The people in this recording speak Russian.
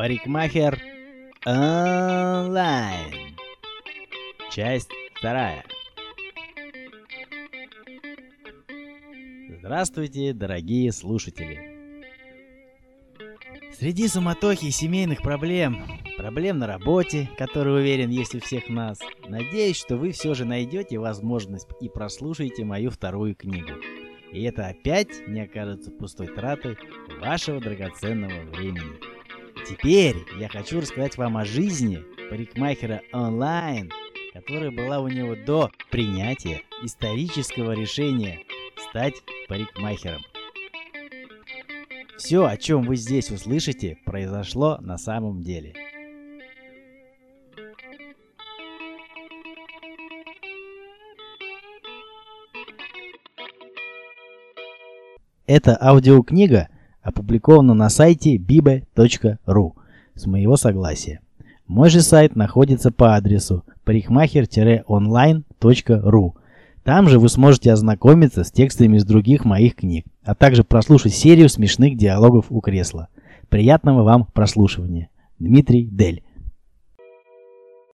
Парикмахер онлайн. Часть вторая. Здравствуйте, дорогие слушатели. Среди суматохи семейных проблем, проблем на работе, которые, уверен, есть у всех нас, надеюсь, что вы все же найдете возможность и прослушаете мою вторую книгу. И это опять не окажется пустой тратой вашего драгоценного времени. Теперь я хочу рассказать вам о жизни парикмахера онлайн, которая была у него до принятия исторического решения стать парикмахером. Все, о чем вы здесь услышите, произошло на самом деле. Эта аудиокнига опубликована на сайте bibe.ru с моего согласия. Мой же сайт находится по адресу parикмахер-online.ru. Там же вы сможете ознакомиться с текстами из других моих книг, а также прослушать серию смешных диалогов у кресла. Приятного вам прослушивания. Дмитрий Дель.